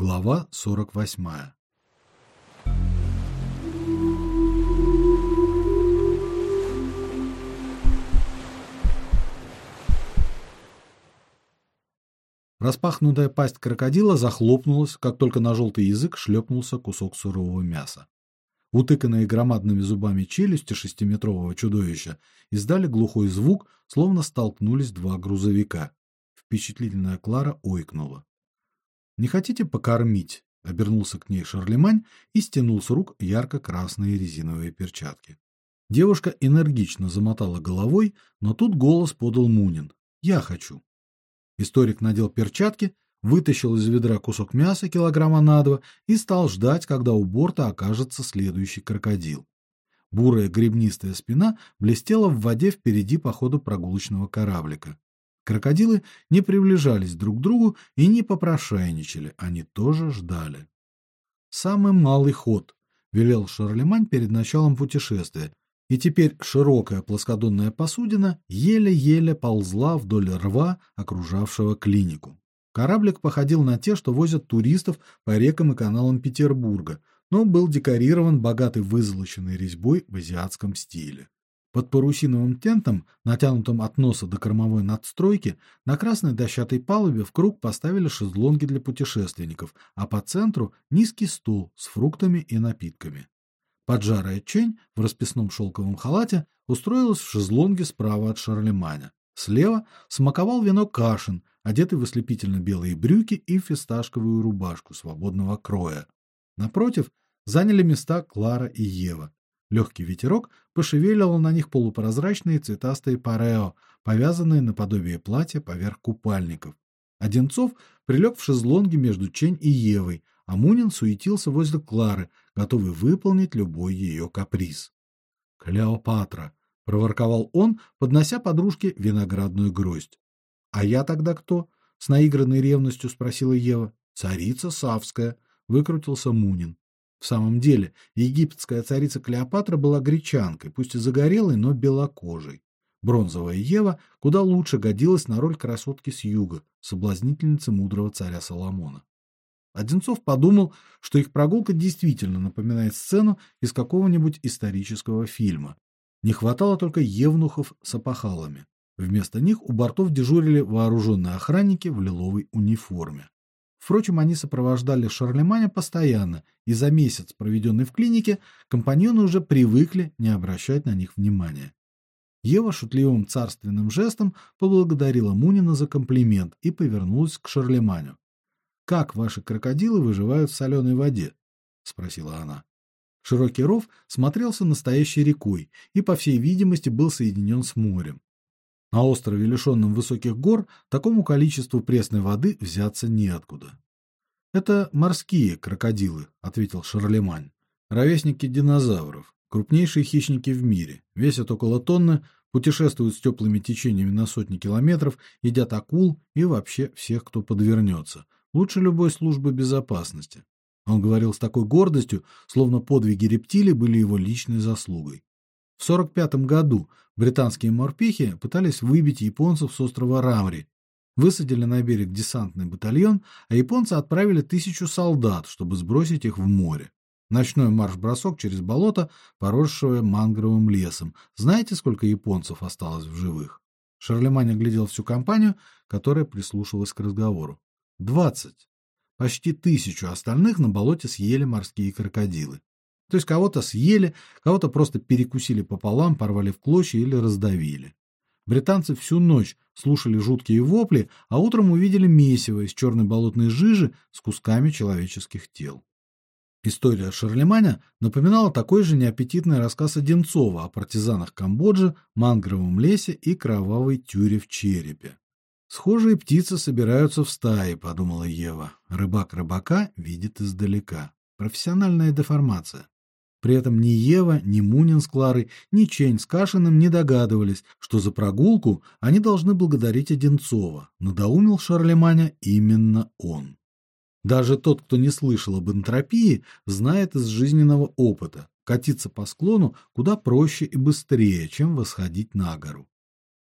Глава 48. Распахнутая пасть крокодила захлопнулась, как только на желтый язык шлепнулся кусок сурового мяса. Утыканные громадными зубами челюсти шестиметрового чудовища издали глухой звук, словно столкнулись два грузовика. Впечатлительная Клара ойкнула. Не хотите покормить? обернулся к ней Шарлемань и стянул с рук ярко-красные резиновые перчатки. Девушка энергично замотала головой, но тут голос подал Мунин. Я хочу. Историк надел перчатки, вытащил из ведра кусок мяса килограмма на два и стал ждать, когда у борта окажется следующий крокодил. Бурая гребнистая спина блестела в воде впереди по ходу прогулочного кораблика. Крокодилы не приближались друг к другу и не попрошайничали, они тоже ждали. Самый малый ход, велел Шарлемань перед началом путешествия, и теперь широкая плоскодонная посудина еле-еле ползла вдоль рва, окружавшего клинику. Кораблик походил на те, что возят туристов по рекам и каналам Петербурга, но был декорирован богатой вызолоченной резьбой в азиатском стиле. Под парусиновым тентом, натянутым от носа до кормовой надстройки, на красной дощатой палубе в круг поставили шезлонги для путешественников, а по центру низкий стол с фруктами и напитками. Поджарая Чень в расписном шелковом халате устроилась в шезлонге справа от Шарлеманя. Слева смаковал вино Кашин, одетый в ослепительно белые брюки и фисташковую рубашку свободного кроя. Напротив заняли места Клара и Ева. Легкий ветерок пошевелил на них полупрозрачные цветастые парео, повязанные наподобие платья поверх купальников. Одинцов прилег в шезлонге между Чень и Евой, а Мунин суетился возле Клары, готовый выполнить любой ее каприз. Клеопатра, проворковал он, поднося подружке виноградную гроздь. А я тогда кто? с наигранной ревностью спросила Ева. Царица Савская, выкрутился Мунин. В самом деле, египетская царица Клеопатра была гречанкой, пусть и загорелой, но белокожей. Бронзовая Ева куда лучше годилась на роль красотки с юга, соблазнительницы мудрого царя Соломона. Одинцов подумал, что их прогулка действительно напоминает сцену из какого-нибудь исторического фильма. Не хватало только евнухов с опахалами. Вместо них у бортов дежурили вооруженные охранники в лиловой униформе. Впрочем, они сопровождали Шарлеманя постоянно, и за месяц, проведенный в клинике, компаньоны уже привыкли не обращать на них внимания. Ева шутливым царственным жестом поблагодарила Мунина за комплимент и повернулась к Шарлеманю. Как ваши крокодилы выживают в соленой воде? спросила она. Широкий ров смотрелся настоящей рекой и, по всей видимости, был соединен с морем. На острове, лишенном высоких гор, такому количеству пресной воды взяться неоткуда. Это морские крокодилы, ответил Шарлемань. Ровесники динозавров, крупнейшие хищники в мире, весят около тонны, путешествуют с теплыми течениями на сотни километров, едят акул и вообще всех, кто подвернется. Лучше любой службы безопасности. Он говорил с такой гордостью, словно подвиги рептилий были его личной заслугой. В 45 году британские морпехи пытались выбить японцев с острова Рамри. Высадили на берег десантный батальон, а японцы отправили тысячу солдат, чтобы сбросить их в море. Ночной марш-бросок через болото, поросшее мангровым лесом. Знаете, сколько японцев осталось в живых? Шарлемань оглядел всю компанию, которая прислушивалась к разговору. Двадцать. Почти тысячу остальных на болоте съели морские крокодилы. То есть кого-то съели, кого-то просто перекусили пополам, порвали в клочья или раздавили. Британцы всю ночь слушали жуткие вопли, а утром увидели месиво из черной болотной жижи с кусками человеческих тел. История Шарлеманя напоминала такой же неаппетитный рассказ Одинцова о партизанах Камбоджи, мангровом лесе и кровавой тюре в черепе. Схожие птицы собираются в стаи, подумала Ева. Рыбак рыбака видит издалека. Профессиональная деформация. При этом ни Ева, ни Мунин с Кларой, ни Чень с Кашиным не догадывались, что за прогулку они должны благодарить Одинцова. Надоумил Шарлеманя именно он. Даже тот, кто не слышал об энтропии, знает из жизненного опыта: катиться по склону куда проще и быстрее, чем восходить на гору.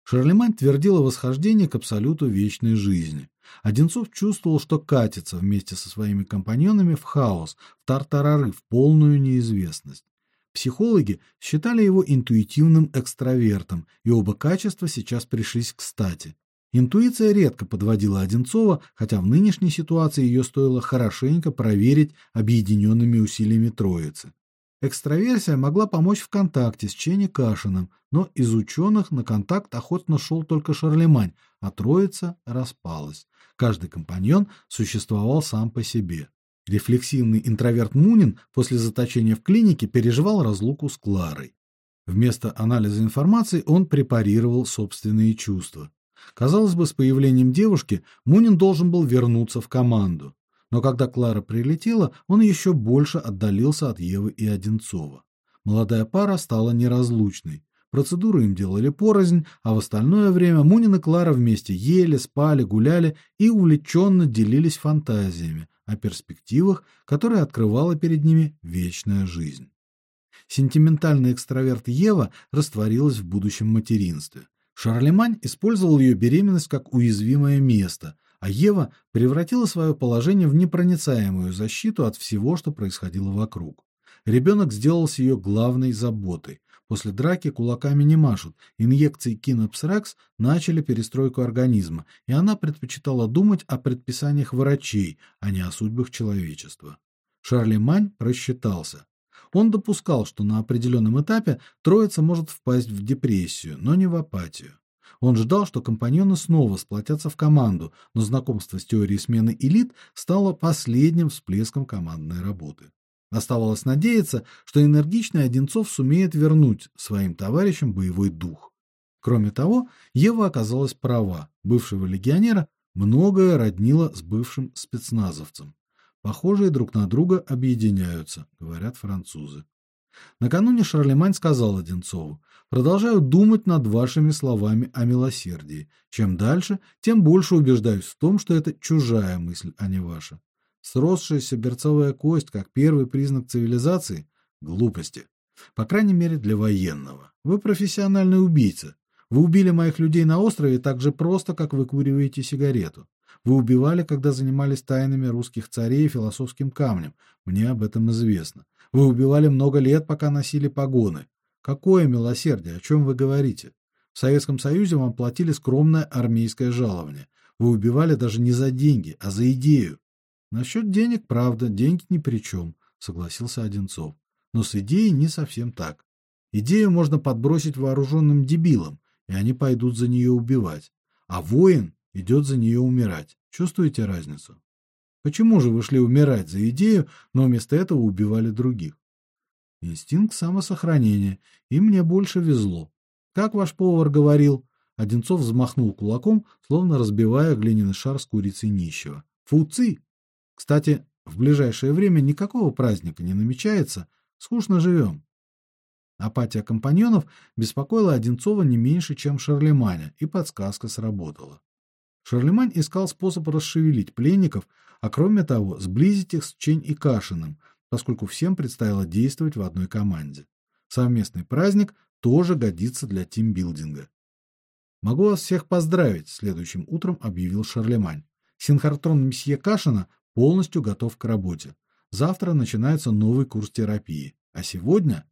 Шарлемань твердил о восхождении к абсолюту вечной жизни. Одинцов чувствовал, что катится вместе со своими компаньонами в хаос, в тартарары, в полную неизвестность. Психологи считали его интуитивным экстравертом, и оба качества сейчас пришлись кстати. Интуиция редко подводила Одинцова, хотя в нынешней ситуации ее стоило хорошенько проверить объединенными усилиями троицы. Экстраверсия могла помочь в контакте с Ченни Кашиным, но из ученых на контакт охотно шел только Шарлемань, а троица распалась. Каждый компаньон существовал сам по себе. Рефлексивный интроверт Мунин после заточения в клинике переживал разлуку с Кларой. Вместо анализа информации он препарировал собственные чувства. Казалось бы, с появлением девушки Мунин должен был вернуться в команду. Но когда Клара прилетела, он еще больше отдалился от Евы и Одинцова. Молодая пара стала неразлучной. Процедуру им делали порознь, а в остальное время Мунин и Клара вместе ели, спали, гуляли и увлеченно делились фантазиями о перспективах, которые открывала перед ними вечная жизнь. Сентиментальный экстраверт Ева растворилась в будущем материнстве. Шарлемань использовал ее беременность как уязвимое место, а Ева превратила свое положение в непроницаемую защиту от всего, что происходило вокруг. Ребенок сделался ее главной заботой. После драки кулаками не машут. Инъекции Кинопсракс начали перестройку организма, и она предпочитала думать о предписаниях врачей, а не о судьбах человечества. Шарлемань просчитался. Он допускал, что на определенном этапе троица может впасть в депрессию, но не в апатию. Он ждал, что компаньоны снова сплотятся в команду, но знакомство с теорией смены элит стало последним всплеском командной работы. Оставалось надеяться, что энергичный Одинцов сумеет вернуть своим товарищам боевой дух. Кроме того, Ева оказалась права. Бывшего легионера многое роднило с бывшим спецназовцем. Похожие друг на друга объединяются, говорят французы. Накануне Шарлемань сказал Одинцову: "Продолжаю думать над вашими словами о милосердии. Чем дальше, тем больше убеждаюсь в том, что это чужая мысль, а не ваша. Сросшаяся берцовая кость как первый признак цивилизации глупости. По крайней мере, для военного. Вы профессиональный убийца. Вы убили моих людей на острове так же просто, как вы куриваете сигарету. Вы убивали, когда занимались тайнами русских царей и философским камнем. Мне об этом известно. Вы убивали много лет, пока носили погоны. Какое милосердие, о чем вы говорите? В Советском Союзе вам платили скромное армейское жалование. Вы убивали даже не за деньги, а за идею. Насчет денег, правда, деньги ни при чем, согласился Одинцов. Но с идеей не совсем так. Идею можно подбросить вооруженным дебилам, и они пойдут за нее убивать. А воин идет за нее умирать. Чувствуете разницу? Почему же вы шли умирать за идею, но вместо этого убивали других? Инстинкт самосохранения, и мне больше везло. Как ваш повар говорил, Одинцов взмахнул кулаком, словно разбивая глиняный шар с курицей нищего. Фуцы! Кстати, в ближайшее время никакого праздника не намечается, скучно живем. Апатия компаньонов беспокоила Одинцова не меньше, чем Шарлеманя, и подсказка сработала. Шарлемань искал способ расшевелить пленников, а кроме того, сблизить их с Чень и Кашиным, поскольку всем предстояло действовать в одной команде. Совместный праздник тоже годится для тимбилдинга. Могу вас всех поздравить, следующим утром объявил Шарлемань. Синхротрон месье Кашина полностью готов к работе. Завтра начинается новый курс терапии, а сегодня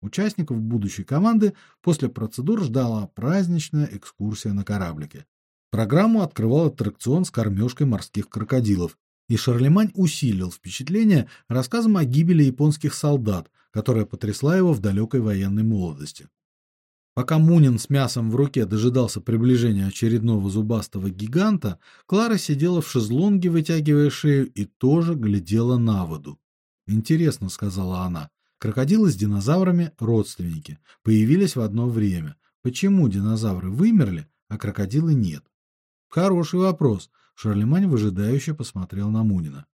участников будущей команды после процедур ждала праздничная экскурсия на кораблике. Программу открывал аттракцион с кормежкой морских крокодилов, и Шарлемань усилил впечатление рассказом о гибели японских солдат, которая потрясла его в далекой военной молодости. Пока Мунин с мясом в руке дожидался приближения очередного зубастого гиганта, Клара сидела в шезлонге, вытягивая шею, и тоже глядела на воду. "Интересно", сказала она. "Крокодилы с динозаврами родственники, появились в одно время. Почему динозавры вымерли, а крокодилы нет?" "Хороший вопрос", Шарлемань выжидающе посмотрел на Мунина.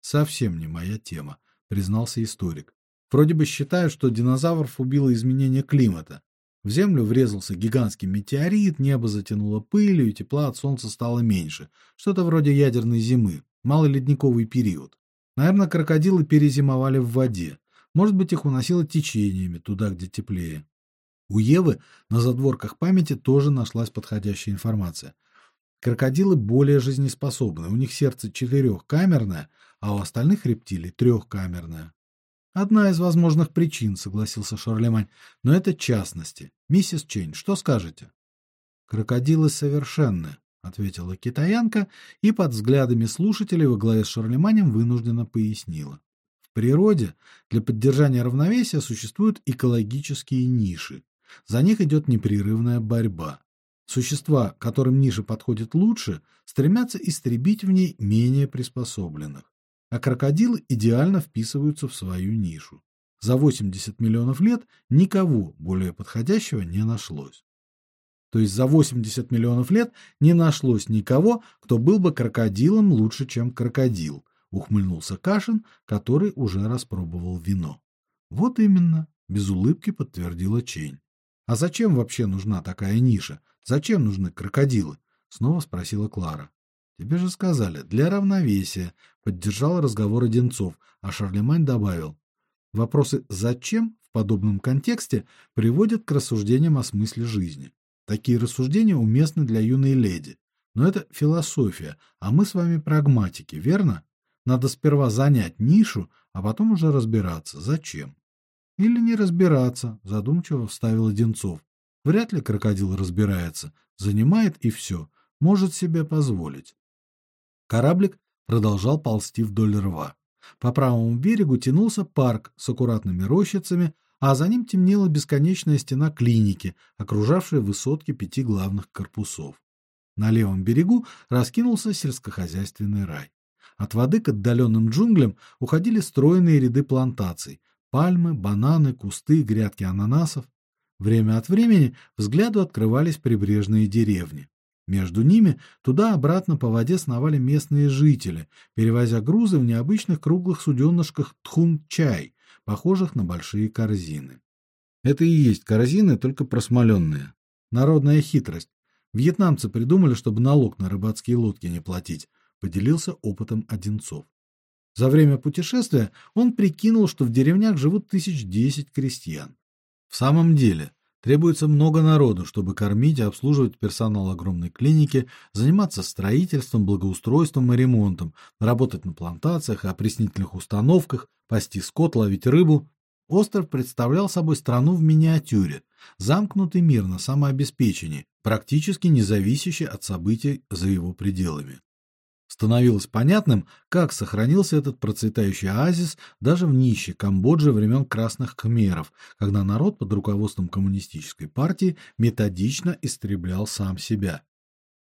"Совсем не моя тема", признался историк. Вроде бы считают, что динозавров убило изменение климата. В землю врезался гигантский метеорит, небо затянуло пылью, и тепла от солнца стало меньше. Что-то вроде ядерной зимы, малоледниковый период. Наверное, крокодилы перезимовали в воде. Может быть, их уносило течениями туда, где теплее. У Евы на задворках памяти тоже нашлась подходящая информация. Крокодилы более жизнеспособны, у них сердце четырехкамерное, а у остальных рептилий трехкамерное. Одна из возможных причин, согласился Шарлемань, но это частности. Миссис Чейн, что скажете? Крокодилы совершенны, ответила китаянка и под взглядами слушателей во главе с Шарлеманем вынужденно пояснила. В природе для поддержания равновесия существуют экологические ниши. За них идет непрерывная борьба. Существа, которым ниша подходит лучше, стремятся истребить в ней менее приспособленных. А крокодилы идеально вписываются в свою нишу. За 80 миллионов лет никого более подходящего не нашлось. То есть за 80 миллионов лет не нашлось никого, кто был бы крокодилом лучше, чем крокодил, ухмыльнулся Кашин, который уже распробовал вино. Вот именно, без улыбки подтвердила Чень. А зачем вообще нужна такая ниша? Зачем нужны крокодилы? снова спросила Клара. Тебе же сказали, для равновесия, поддержал разговор Одинцов, а Шарлемань добавил: вопросы зачем в подобном контексте приводят к рассуждениям о смысле жизни. Такие рассуждения уместны для юной леди, но это философия, а мы с вами прагматики, верно? Надо сперва занять нишу, а потом уже разбираться, зачем. Или не разбираться, задумчиво вставил Одинцов. Вряд ли крокодил разбирается, занимает и все, может себе позволить. Кораблик продолжал ползти вдоль рва. По правому берегу тянулся парк с аккуратными рощицами, а за ним темнела бесконечная стена клиники, окружавшая высотки пяти главных корпусов. На левом берегу раскинулся сельскохозяйственный рай. От воды к отдаленным джунглям уходили стройные ряды плантаций: пальмы, бананы, кусты, грядки ананасов. Время от времени взгляду открывались прибрежные деревни. Между ними туда-обратно по воде сновали местные жители, перевозя грузы в необычных круглых суденышках тхун-чай, похожих на большие корзины. Это и есть корзины, только просмоленные. Народная хитрость. Вьетнамцы придумали, чтобы налог на рыбацкие лодки не платить, поделился опытом Одинцов. За время путешествия он прикинул, что в деревнях живут тысяч десять крестьян. В самом деле, требуется много народу, чтобы кормить и обслуживать персонал огромной клиники, заниматься строительством, благоустройством и ремонтом, работать на плантациях опреснительных установках, пасти скот, ловить рыбу. Остров представлял собой страну в миниатюре, замкнутый мир на самообеспечении, практически не зависящий от событий за его пределами. Становилось понятным, как сохранился этот процветающий оазис даже в нищей Камбодже времен красных кхмеров, когда народ под руководством коммунистической партии методично истреблял сам себя.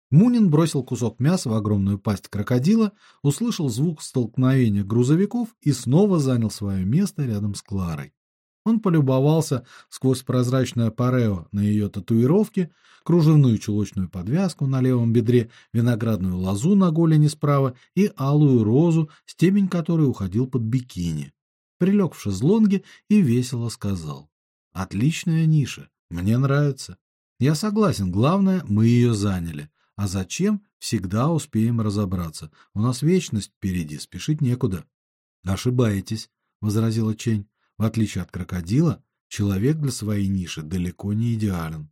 Мунин бросил кусок мяса в огромную пасть крокодила, услышал звук столкновения грузовиков и снова занял свое место рядом с Кларой. Он полюбовался сквозь прозрачное парео на ее татуировке, кружевную чулочную подвязку на левом бедре, виноградную лозу на голени справа и алую розу, стебень которой уходил под бикини. Прилег в шезлонге и весело сказал: "Отличная ниша, мне нравится. Я согласен, главное, мы ее заняли. А зачем, всегда успеем разобраться. У нас вечность впереди, спешить некуда". "Ошибаетесь", возразила Чень. В отличие от крокодила, человек для своей ниши далеко не идеален.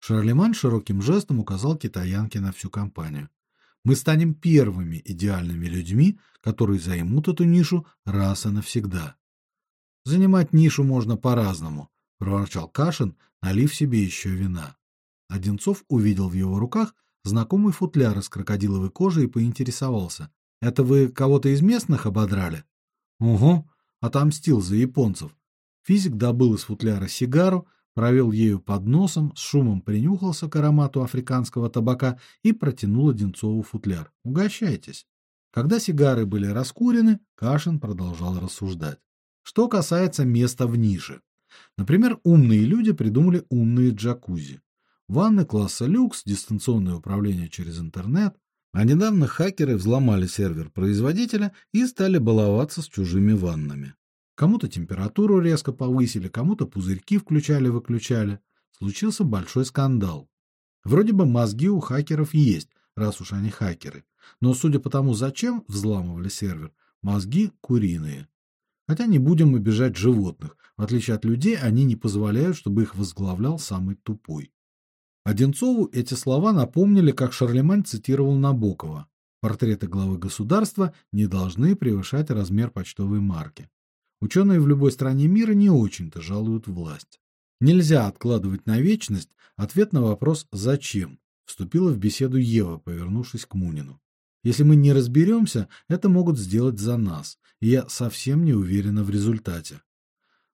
Шарлемань широким жестом указал китаянке на всю компанию. Мы станем первыми идеальными людьми, которые займут эту нишу раз и навсегда. Занимать нишу можно по-разному, проворчал Кашин, налив себе еще вина. Одинцов увидел в его руках знакомый футляр из крокодиловой кожи и поинтересовался: "Это вы кого-то из местных ободрали?" "Угу", отомстил за японцев. Физик добыл из футляра сигару, провел ею под носом, с шумом принюхался к аромату африканского табака и протянул Одинцову футляр. Угощайтесь. Когда сигары были раскурены, Кашин продолжал рассуждать. Что касается места в нише. Например, умные люди придумали умные джакузи. Ванны класса люкс, дистанционное управление через интернет, а недавно хакеры взломали сервер производителя и стали баловаться с чужими ваннами. Кому-то температуру резко повысили, кому-то пузырьки включали-выключали. Случился большой скандал. Вроде бы мозги у хакеров есть, раз уж они хакеры. Но судя по тому, зачем взламывали сервер, мозги куриные. Хотя не будем обижать животных. В отличие от людей, они не позволяют, чтобы их возглавлял самый тупой. Одинцову эти слова напомнили, как Шарлемань цитировал Набокова: "Портреты главы государства не должны превышать размер почтовой марки". Ученые в любой стране мира не очень-то жалуют власть. Нельзя откладывать на вечность ответ на вопрос зачем. Вступила в беседу Ева, повернувшись к Мунину. Если мы не разберемся, это могут сделать за нас, и я совсем не уверена в результате.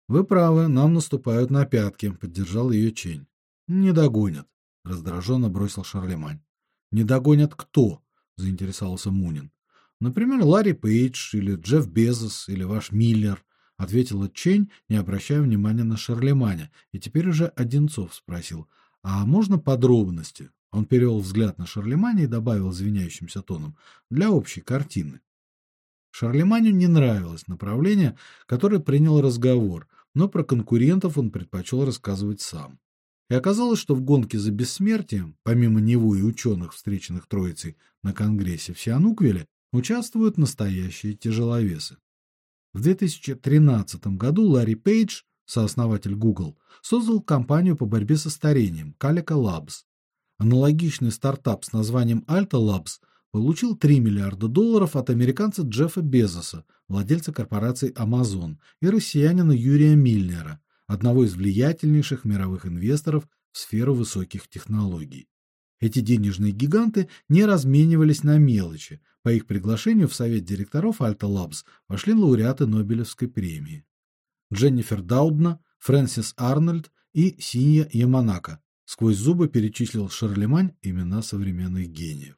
Вы правы, нам наступают на пятки, поддержал ее Чень. Не догонят, раздраженно бросил Шарлемань. Не догонят кто? заинтересовался Мунин. Например, Ларри Пейдж или Джефф Безос или ваш Миллер, ответила Чень, не обращая внимания на Шарлеманя, и теперь уже Одинцов спросил: "А можно подробности? Он перевел взгляд на Шарлеманя и добавил звенящимся тоном: "Для общей картины". Шарлеманю не нравилось направление, которое принял разговор, но про конкурентов он предпочел рассказывать сам. И оказалось, что в гонке за бессмертием, помимо него и ученых, встреченных Троицей на конгрессе в Сиануквиле, участвуют настоящие тяжеловесы. В 2013 году Ларри Пейдж, сооснователь Google, создал компанию по борьбе со старением Calico Labs, Аналогичный стартап с названием Alta Labs получил 3 миллиарда долларов от американца Джеффа Безоса, владельца корпорации Amazon, и россиянина Юрия Мильнера, одного из влиятельнейших мировых инвесторов в сферу высоких технологий. Эти денежные гиганты не разменивались на мелочи. По их приглашению в совет директоров Alta Labs вошли лауреаты Нобелевской премии: Дженнифер Даубна, Фрэнсис Арнольд и Синья Яманака, Сквозь зубы перечислил Шарлемань имена современных гениев.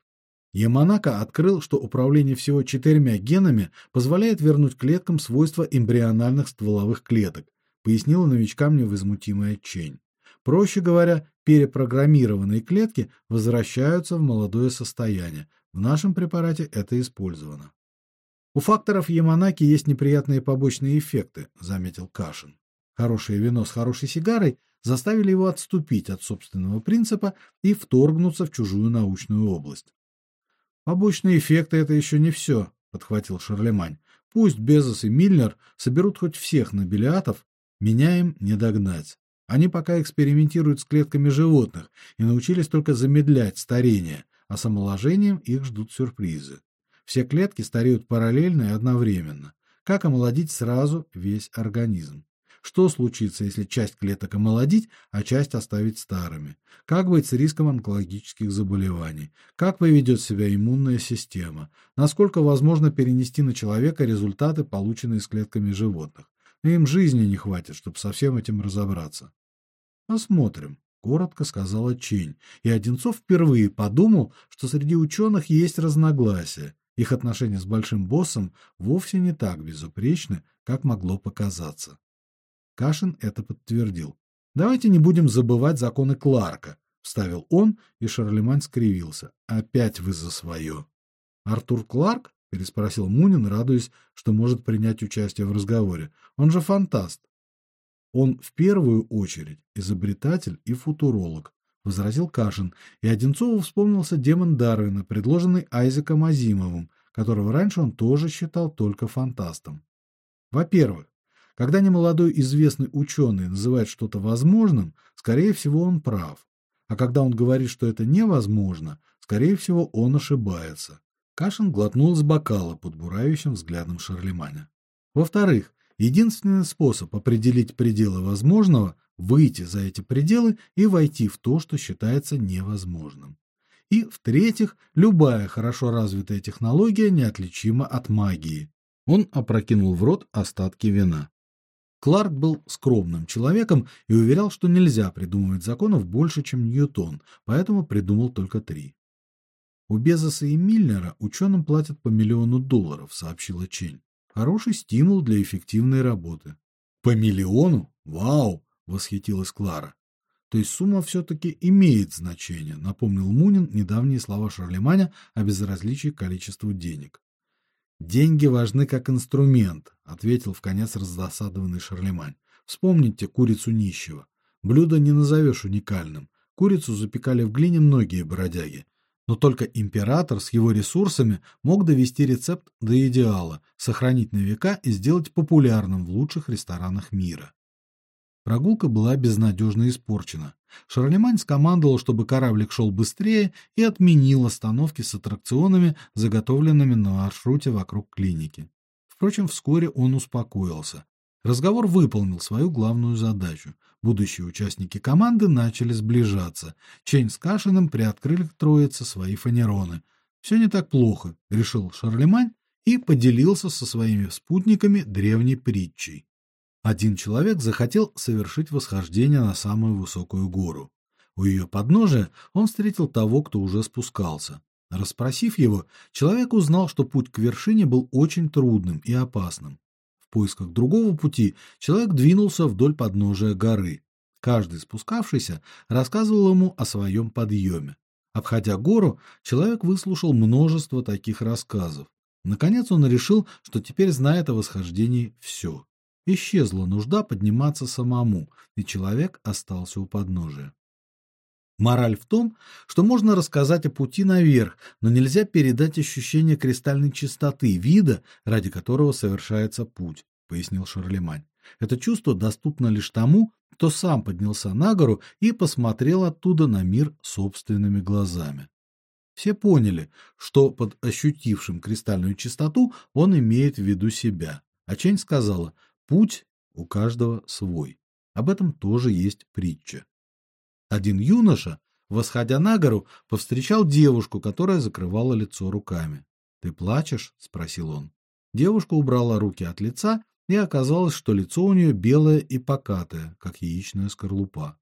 Яманака открыл, что управление всего четырьмя генами позволяет вернуть клеткам свойства эмбриональных стволовых клеток, пояснила новичкам невозмутимая Чень. Проще говоря, перепрограммированные клетки возвращаются в молодое состояние. В нашем препарате это использовано. У факторов Яманаки есть неприятные побочные эффекты, заметил Кашин. Хорошее вино с хорошей сигарой заставили его отступить от собственного принципа и вторгнуться в чужую научную область. Побочные эффекты это еще не все», — подхватил Шарлемань. Пусть Безос и Миллер соберут хоть всех нобелиатов, меня им не догнать. Они пока экспериментируют с клетками животных и научились только замедлять старение, а с омоложением их ждут сюрпризы. Все клетки стареют параллельно и одновременно. Как омолодить сразу весь организм? Что случится, если часть клеток омолодить, а часть оставить старыми? Как быть с риском онкологических заболеваний? Как поведет себя иммунная система? Насколько возможно перенести на человека результаты, полученные с клетками животных? Им жизни не хватит, чтобы со всем этим разобраться. Посмотрим, коротко сказала Чень, и Одинцов впервые подумал, что среди ученых есть разногласия. Их отношения с большим боссом вовсе не так безупречны, как могло показаться. Кашин это подтвердил. Давайте не будем забывать законы Кларка, вставил он, и Шарлемань скривился. Опять вы за свое». Артур Кларк? Переспросил Мунин, радуясь, что может принять участие в разговоре. Он же фантаст. Он в первую очередь изобретатель и футуролог, возразил Кашин, и Одинцову вспомнился демон Дарвина, предложенный Айзеком Азимовым, которого раньше он тоже считал только фантастом. Во-первых, когда немолодой известный ученый называет что-то возможным, скорее всего, он прав. А когда он говорит, что это невозможно, скорее всего, он ошибается. Кашин глотнул с бокала под буравящим взглядом Шарлеманя. Во-вторых, единственный способ определить пределы возможного выйти за эти пределы и войти в то, что считается невозможным. И в-третьих, любая хорошо развитая технология неотличима от магии. Он опрокинул в рот остатки вина. Кларк был скромным человеком и уверял, что нельзя придумывать законов больше, чем Ньютон, поэтому придумал только три. У Безоса и Миллера ученым платят по миллиону долларов, сообщила Чень. Хороший стимул для эффективной работы. По миллиону? Вау, восхитилась Клара. То есть сумма все таки имеет значение, напомнил Мунин недавние слова Шарлеманя о безразличии к количеству денег. Деньги важны как инструмент, ответил в конец раздосадованный Шарлемань. Вспомните курицу нищего. Блюдо не назовешь уникальным. Курицу запекали в глине многие бродяги, но только император с его ресурсами мог довести рецепт до идеала, сохранить на века и сделать популярным в лучших ресторанах мира. Прогулка была безнадежно испорчена. Шарлемань скомандовал, чтобы кораблик шел быстрее, и отменил остановки с аттракционами, заготовленными на маршруте вокруг клиники. Впрочем, вскоре он успокоился. Разговор выполнил свою главную задачу. Будущие участники команды начали сближаться. Чейн с Кашиным приоткрыли троице свои фанероны. Все не так плохо, решил Шарлемань и поделился со своими спутниками древней притчей. Один человек захотел совершить восхождение на самую высокую гору. У ее подножия он встретил того, кто уже спускался. Расспросив его, человек узнал, что путь к вершине был очень трудным и опасным поисках другого пути человек двинулся вдоль подножия горы. Каждый спускавшийся рассказывал ему о своем подъеме. Обходя гору, человек выслушал множество таких рассказов. Наконец он решил, что теперь знает о восхождении все. Исчезла нужда подниматься самому, и человек остался у подножия. Мораль в том, что можно рассказать о пути наверх, но нельзя передать ощущение кристальной чистоты вида, ради которого совершается путь, пояснил Шарлемань. Это чувство доступно лишь тому, кто сам поднялся на гору и посмотрел оттуда на мир собственными глазами. Все поняли, что под ощутившим кристальную чистоту он имеет в виду себя. А Чень сказала: "Путь у каждого свой". Об этом тоже есть притча. Один юноша, восходя на гору, повстречал девушку, которая закрывала лицо руками. "Ты плачешь?" спросил он. Девушка убрала руки от лица, и оказалось, что лицо у нее белое и покатое, как яичная скорлупа.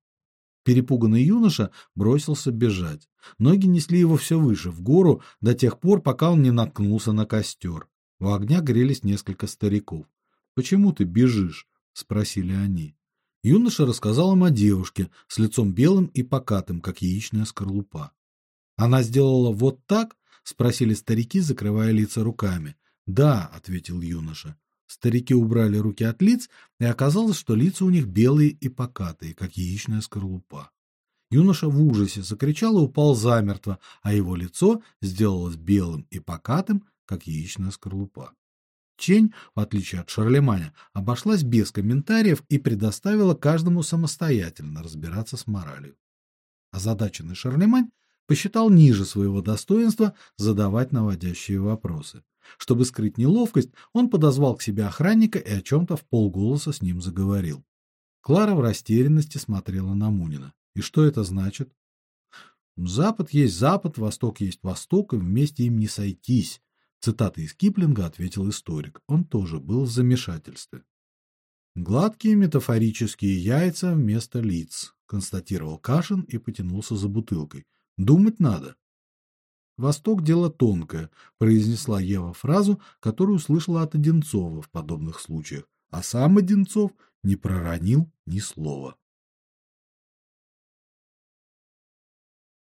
Перепуганный юноша бросился бежать. Ноги несли его все выше, в гору, до тех пор, пока он не наткнулся на костер. У огня грелись несколько стариков. "Почему ты бежишь?" спросили они. Юноша рассказал им о девушке с лицом белым и покатым, как яичная скорлупа. Она сделала вот так? спросили старики, закрывая лица руками. Да, ответил юноша. Старики убрали руки от лиц, и оказалось, что лица у них белые и покатые, как яичная скорлупа. Юноша в ужасе закричал и упал замертво, а его лицо сделалось белым и покатым, как яичная скорлупа. Чень, в отличие от Шарлеманя, обошлась без комментариев и предоставила каждому самостоятельно разбираться с моралью. Озадаченный Шарлемань посчитал ниже своего достоинства задавать наводящие вопросы. Чтобы скрыть неловкость, он подозвал к себе охранника и о чем то вполголоса с ним заговорил. Клара в растерянности смотрела на Мунина. И что это значит? Запад есть запад, восток есть восток, и вместе им не сойтись, Цитата из Киплинга ответил историк. Он тоже был в замешательстве. Гладкие метафорические яйца вместо лиц, констатировал Кашин и потянулся за бутылкой. Думать надо. Восток дело тонкое, произнесла Ева фразу, которую слышала от Одинцова в подобных случаях, а сам Одинцов не проронил ни слова.